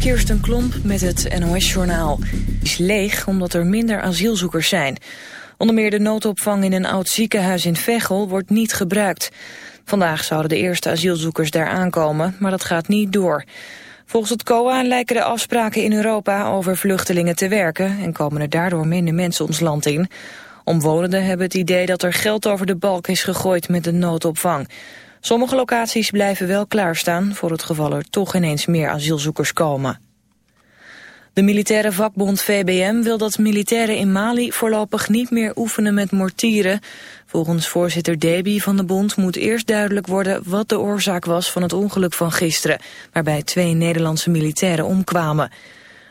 Kirsten Klomp met het NOS-journaal. is leeg omdat er minder asielzoekers zijn. Onder meer de noodopvang in een oud ziekenhuis in Veghel wordt niet gebruikt. Vandaag zouden de eerste asielzoekers daar aankomen, maar dat gaat niet door. Volgens het COA lijken de afspraken in Europa over vluchtelingen te werken... en komen er daardoor minder mensen ons land in. Omwonenden hebben het idee dat er geld over de balk is gegooid met de noodopvang. Sommige locaties blijven wel klaarstaan voor het geval er toch ineens meer asielzoekers komen. De militaire vakbond VBM wil dat militairen in Mali voorlopig niet meer oefenen met mortieren. Volgens voorzitter Deby van de bond moet eerst duidelijk worden wat de oorzaak was van het ongeluk van gisteren, waarbij twee Nederlandse militairen omkwamen.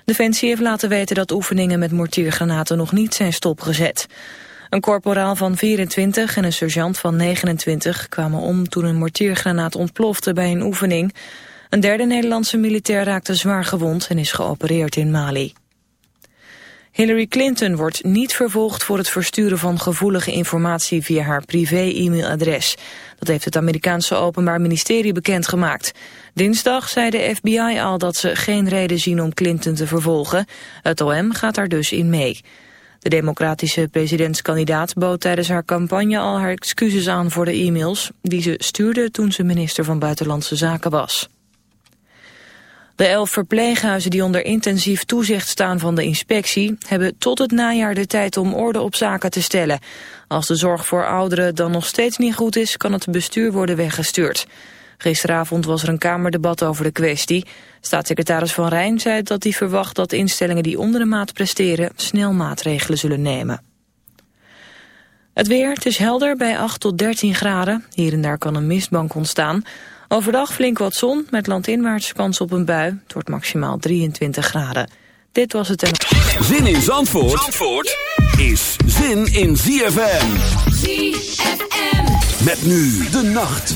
Defensie heeft laten weten dat oefeningen met mortiergranaten nog niet zijn stopgezet. Een korporaal van 24 en een sergeant van 29 kwamen om toen een mortiergranaat ontplofte bij een oefening. Een derde Nederlandse militair raakte zwaar gewond en is geopereerd in Mali. Hillary Clinton wordt niet vervolgd voor het versturen van gevoelige informatie via haar privé-e-mailadres. Dat heeft het Amerikaanse Openbaar Ministerie bekendgemaakt. Dinsdag zei de FBI al dat ze geen reden zien om Clinton te vervolgen. Het OM gaat daar dus in mee. De democratische presidentskandidaat bood tijdens haar campagne al haar excuses aan voor de e-mails... die ze stuurde toen ze minister van Buitenlandse Zaken was. De elf verpleeghuizen die onder intensief toezicht staan van de inspectie... hebben tot het najaar de tijd om orde op zaken te stellen. Als de zorg voor ouderen dan nog steeds niet goed is... kan het bestuur worden weggestuurd. Gisteravond was er een Kamerdebat over de kwestie. Staatssecretaris Van Rijn zei dat hij verwacht dat instellingen die onder de maat presteren snel maatregelen zullen nemen. Het weer, het is helder bij 8 tot 13 graden. Hier en daar kan een mistbank ontstaan. Overdag flink wat zon met landinwaarts kans op een bui. Het wordt maximaal 23 graden. Dit was het en... Zin in Zandvoort, Zandvoort is zin in ZFM. ZFM. Met nu de nacht.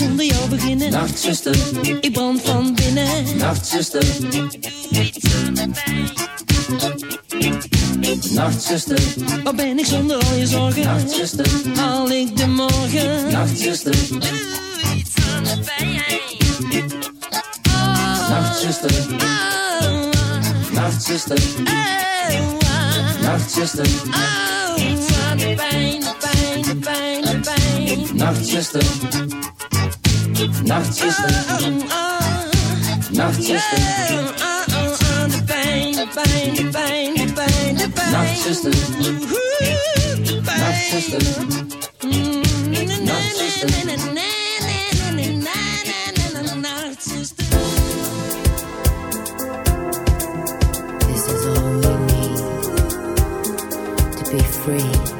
zonder jou beginnen. Nachtzuster, ik brand van binnen. Nachtzuster, doe iets van de pijn. Nachtzuster, waar ben ik zonder al je zorgen? Nachtzuster, haal ik de morgen? Nachtzuster, doe iets aan de pijn. Oh. Nachtzuster, Nacht Nachtzuster. Nachtzuster. Nachtzuster. Nachtzuster. Nachtzuster, nachtzuster. De pijn, de pijn, de pijn, de pijn, de free.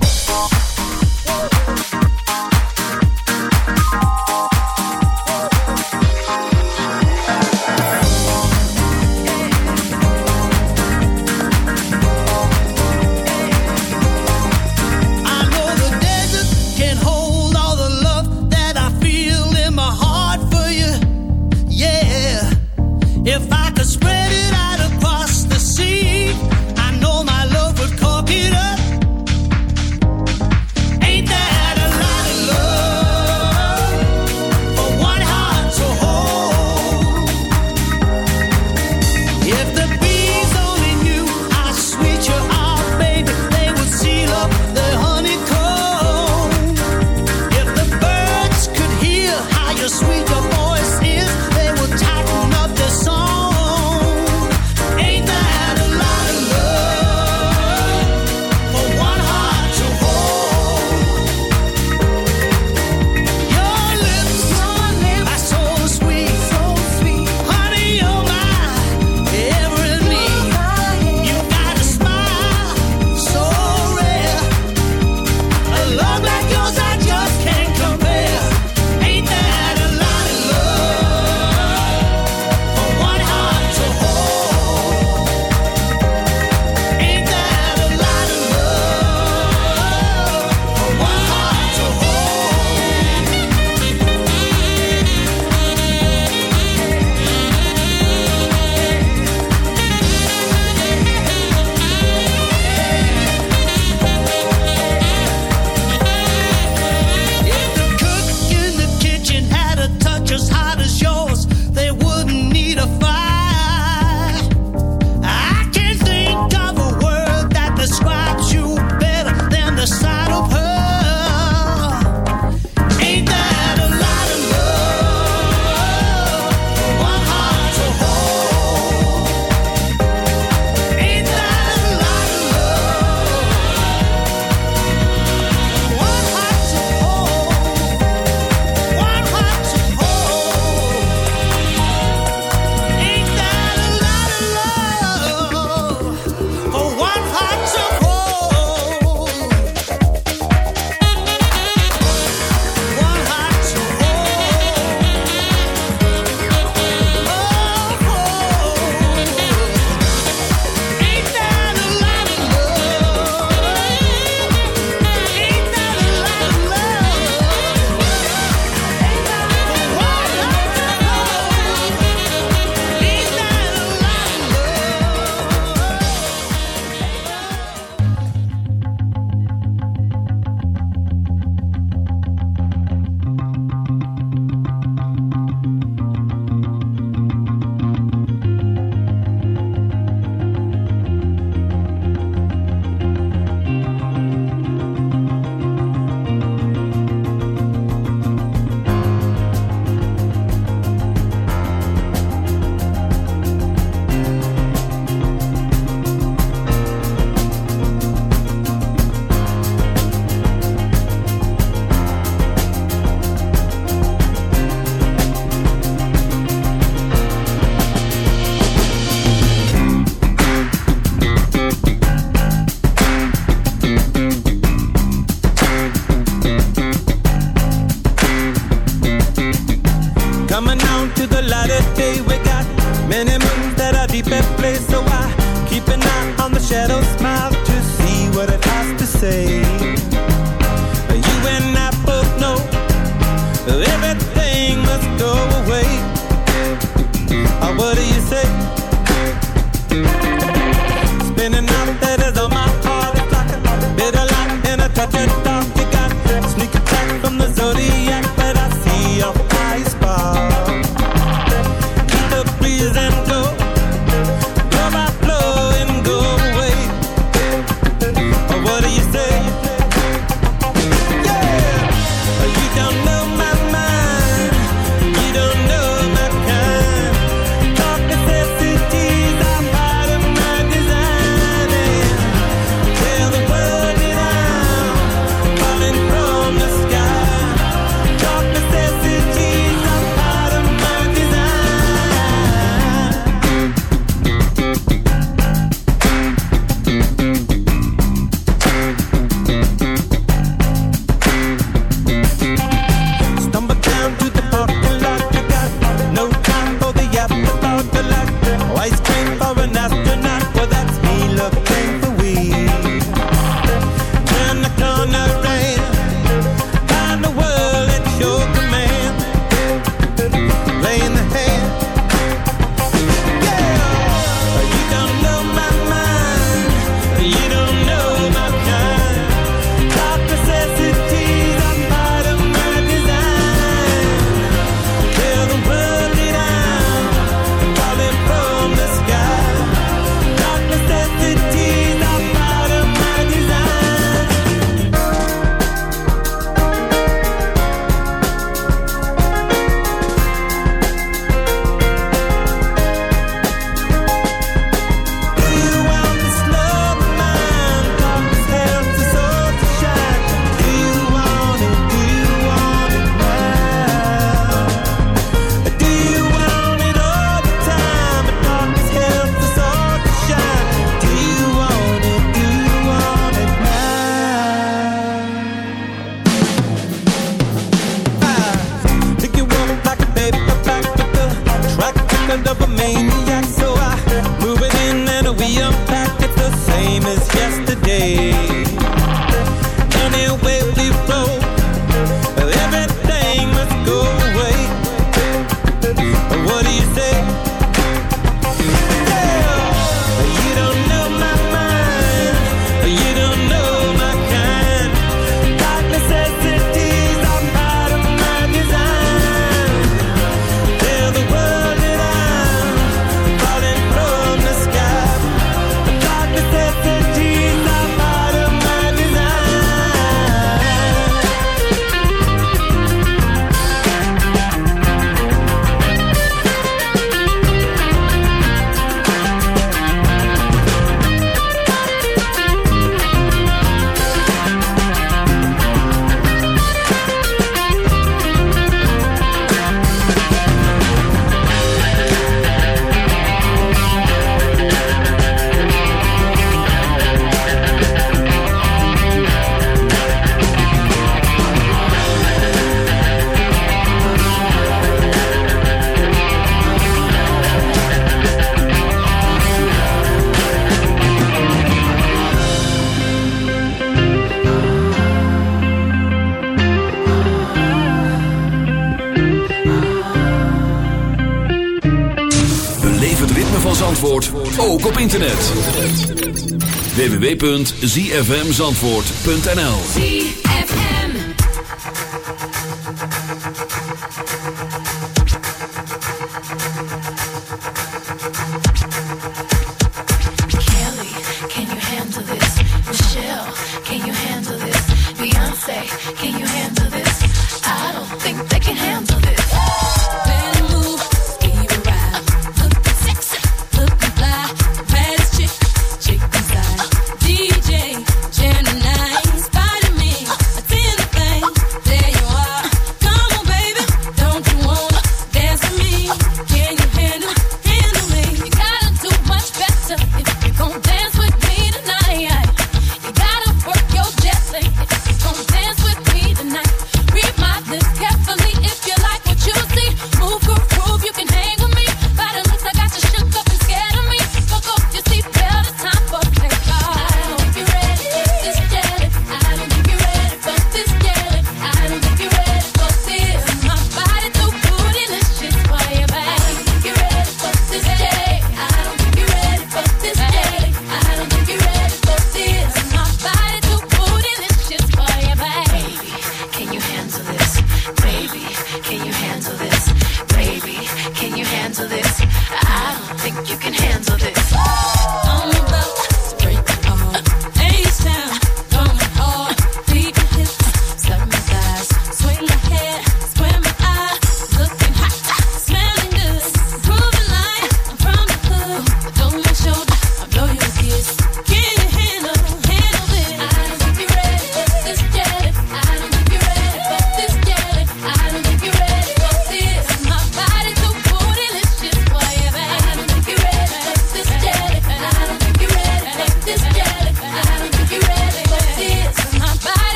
www.zfmzandvoort.nl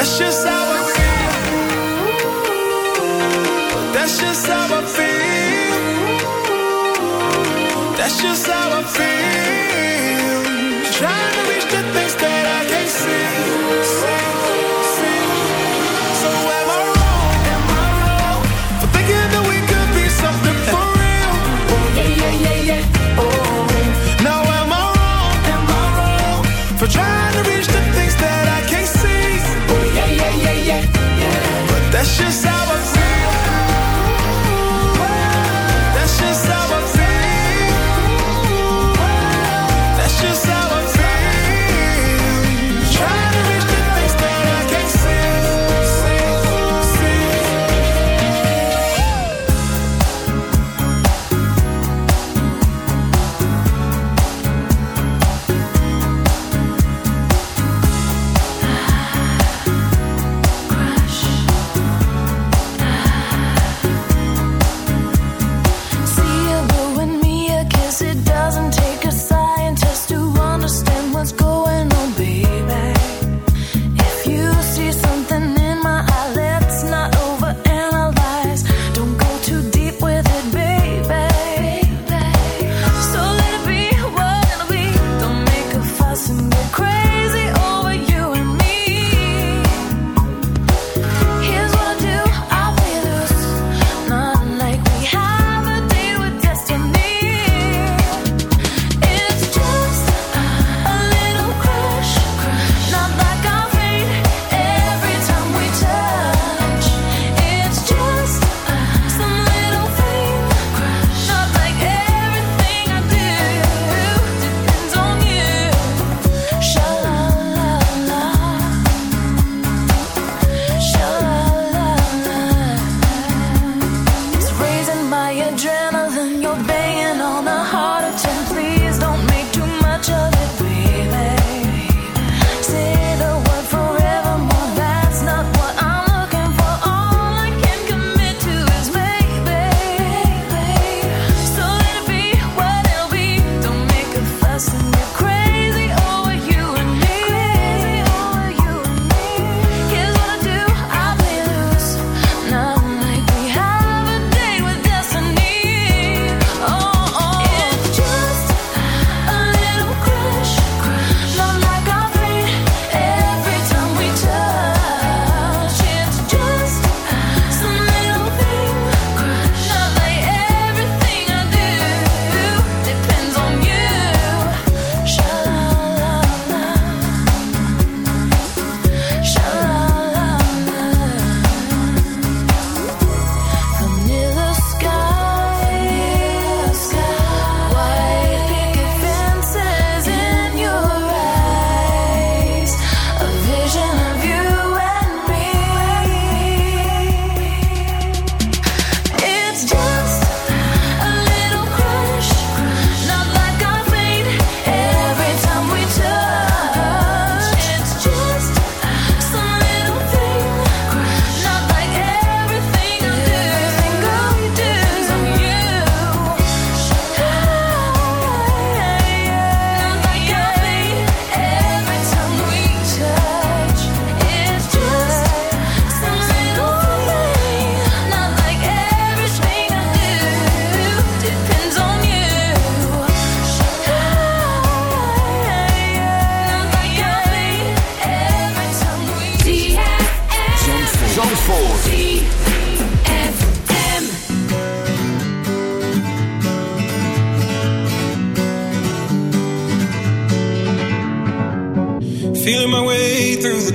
That's just how I feel. That's just how I feel. That's just how I feel. Trying to reach the things that I can't see.